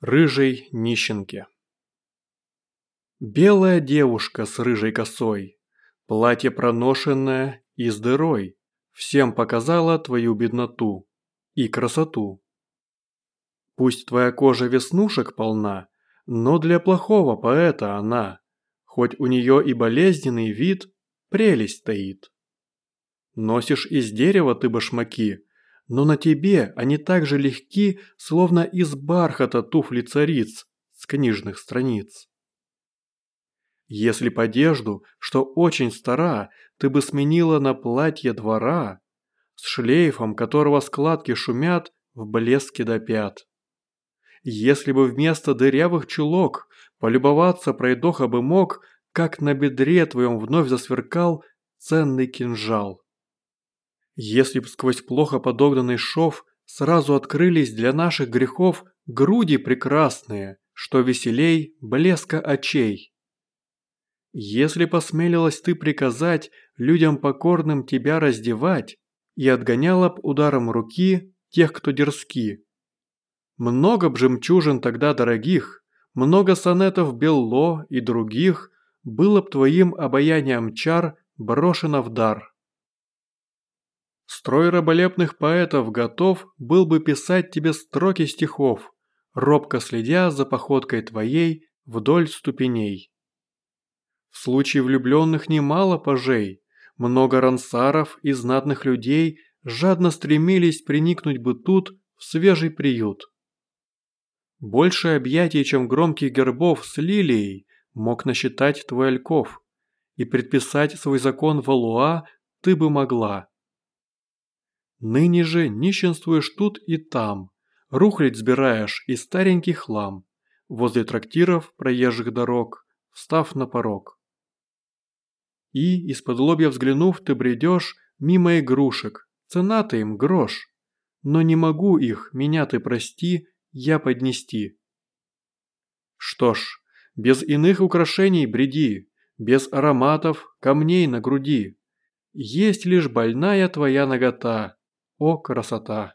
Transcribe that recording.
рыжей нищенке. Белая девушка с рыжей косой, платье проношенное и с дырой, всем показала твою бедноту и красоту. Пусть твоя кожа веснушек полна, но для плохого поэта она, хоть у нее и болезненный вид, прелесть стоит. Носишь из дерева ты башмаки, но на тебе они так же легки, словно из бархата туфли цариц с книжных страниц. Если б одежду, что очень стара, ты бы сменила на платье двора, с шлейфом, которого складки шумят в блеске до пят. Если бы вместо дырявых чулок полюбоваться пройдоха бы мог, как на бедре твоем вновь засверкал ценный кинжал. Если б сквозь плохо подогнанный шов сразу открылись для наших грехов груди прекрасные, что веселей блеска очей. Если посмелилась ты приказать людям покорным тебя раздевать и отгоняла б ударом руки тех, кто дерзки. Много б жемчужин тогда дорогих, много сонетов Белло и других было б твоим обаянием чар брошено в дар. Строй раболепных поэтов готов был бы писать тебе строки стихов, робко следя за походкой твоей вдоль ступеней. В случае влюбленных немало пажей, много рансаров и знатных людей жадно стремились приникнуть бы тут в свежий приют. Больше объятий, чем громких гербов с лилией, мог насчитать твой Альков, и предписать свой закон Валуа ты бы могла. Ныне же нищенствуешь тут и там, рухлядь сбираешь и старенький хлам, возле трактиров проезжих дорог, встав на порог. И, из-под лобья взглянув, ты бредешь мимо игрушек, цена-то им грош, но не могу их, меня ты прости, я поднести. Что ж, без иных украшений бреди, без ароматов, камней на груди. Есть лишь больная твоя нагота, о, красота!